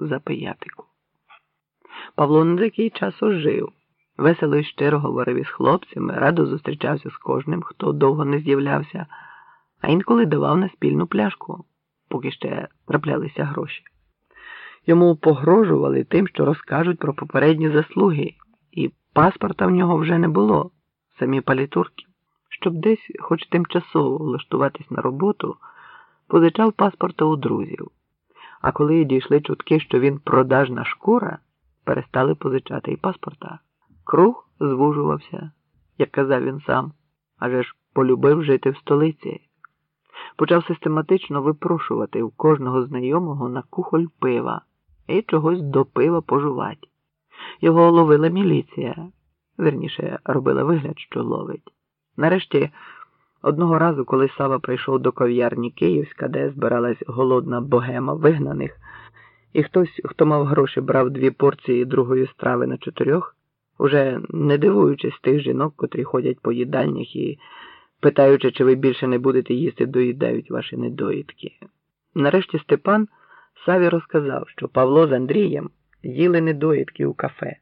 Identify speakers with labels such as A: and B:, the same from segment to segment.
A: за пиятику. Павло на такий час ожив. Весело і щиро говорив із хлопцями, радо зустрічався з кожним, хто довго не з'являвся, а інколи давав на спільну пляшку, поки ще траплялися гроші. Йому погрожували тим, що розкажуть про попередні заслуги, і паспорта в нього вже не було, самі палітурки. Щоб десь, хоч тимчасово влаштуватись на роботу, позичав паспорта у друзів. А коли дійшли чутки, що він продажна шкура, перестали позичати і паспорта. Круг звужувався, як казав він сам, адже ж полюбив жити в столиці. Почав систематично випрошувати у кожного знайомого на кухоль пива і чогось до пива пожувати. Його ловила міліція, верніше робила вигляд, що ловить. Нарешті, одного разу, коли Сава прийшов до ков'ярні Київська, де збиралась голодна богема вигнаних, і хтось, хто мав гроші, брав дві порції другої страви на чотирьох, уже не дивуючись тих жінок, котрі ходять по їдальнях і питаючи, чи ви більше не будете їсти, доїдають ваші недоїдки. Нарешті Степан Саві розказав, що Павло з Андрієм їли недоїдки у кафе.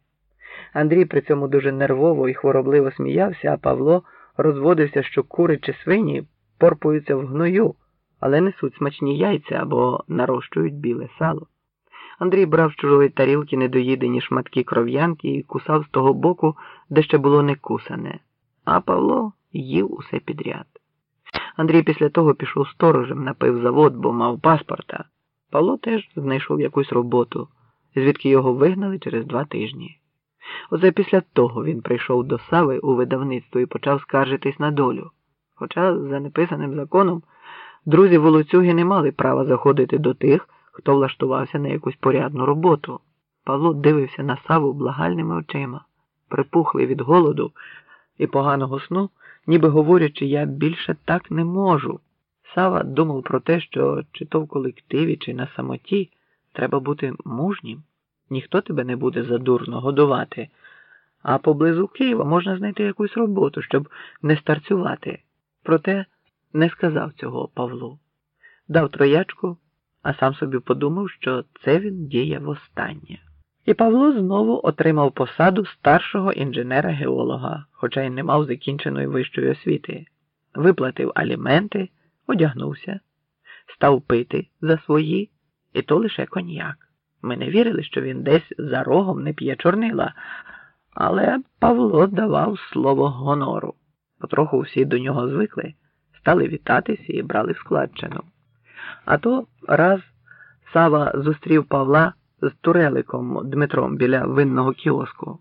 A: Андрій при цьому дуже нервово і хворобливо сміявся, а Павло розводився, що кури чи свині порпуються в гною, але несуть смачні яйця або нарощують біле сало. Андрій брав з чужої тарілки недоїдені шматки кров'янки і кусав з того боку, де ще було не кусане, а Павло їв усе підряд. Андрій після того пішов сторожем на пивзавод, бо мав паспорта. Павло теж знайшов якусь роботу, звідки його вигнали через два тижні. Оце після того він прийшов до Сави у видавництво і почав скаржитись на долю. Хоча, за неписаним законом, друзі волоцюги не мали права заходити до тих, хто влаштувався на якусь порядну роботу. Павло дивився на Саву благальними очима, припухли від голоду і поганого сну, ніби говорячи, я більше так не можу. Сава думав про те, що чи то в колективі, чи на самоті треба бути мужнім. Ніхто тебе не буде задурно годувати, а поблизу Києва можна знайти якусь роботу, щоб не старцювати. Проте не сказав цього Павлу. Дав троячку, а сам собі подумав, що це він діє востаннє. І Павло знову отримав посаду старшого інженера-геолога, хоча й не мав закінченої вищої освіти, виплатив аліменти, одягнувся, став пити за свої, і то лише коньяк. Ми не вірили, що він десь за рогом не п'є чорнила, але Павло давав слово гонору. Потроху всі до нього звикли, стали вітатися і брали в складчину. А то раз Сава зустрів Павла з Туреликом Дмитром біля винного кіоску.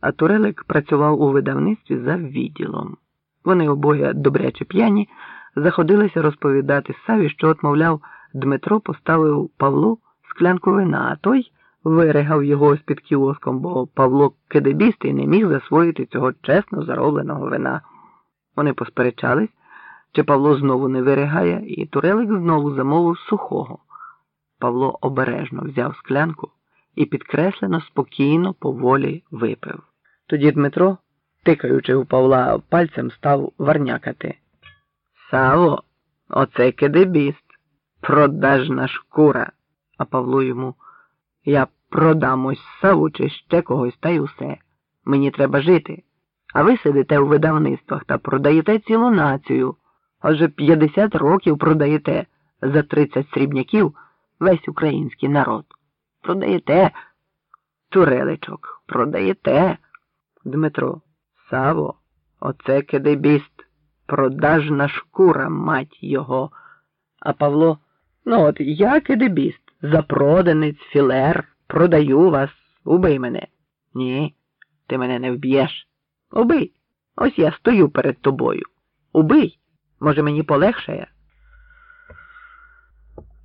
A: А Турелик працював у видавництві за відділом. Вони обоє добряче п'яні заходилися розповідати Саві, що, от, мовляв, Дмитро поставив Павлу склянку вина, а той виригав його з-під кіоском, бо Павло кидебіст і не міг засвоїти цього чесно заробленого вина. Вони посперечались, чи Павло знову не виригає, і Турелик знову замовив сухого. Павло обережно взяв склянку і підкреслено спокійно, поволі випив. Тоді Дмитро, тикаючи у Павла пальцем, став варнякати. Саво, оце кидебіст, продажна шкура а Павло йому я продам ось саву чи ще когось та й усе. Мені треба жити. А ви сидите у видавництвах та продаєте цілу націю. Отже 50 років продаєте за 30 срібняків весь український народ. Продаєте, Туреличок, продаєте. Дмитро, Саво, оце кидебіст, продажна шкура, мать його. А Павло, ну от я кидебіст. Запроданець, філер, продаю вас, убий мене. Ні, ти мене не вб'єш. Убий. Ось я стою перед тобою. Убий. Може, мені полегшає?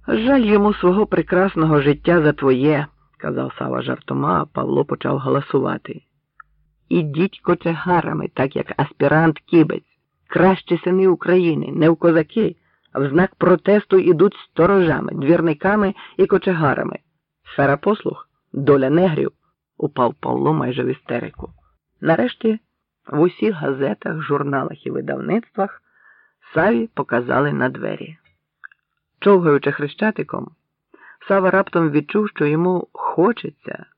A: Жаль йому свого прекрасного життя за твоє, казав Сава жартома, а Павло почав голосувати. Ідіть кочегарами, так як аспірант кібець, кращі сини України, не в козаки в знак протесту ідуть сторожами, двірниками і кочегарами. Сфера послуг, доля негрів, упав Павло майже в істерику. Нарешті в усіх газетах, журналах і видавництвах Саві показали на двері. Човгаючи хрещатиком, Сава раптом відчув, що йому хочеться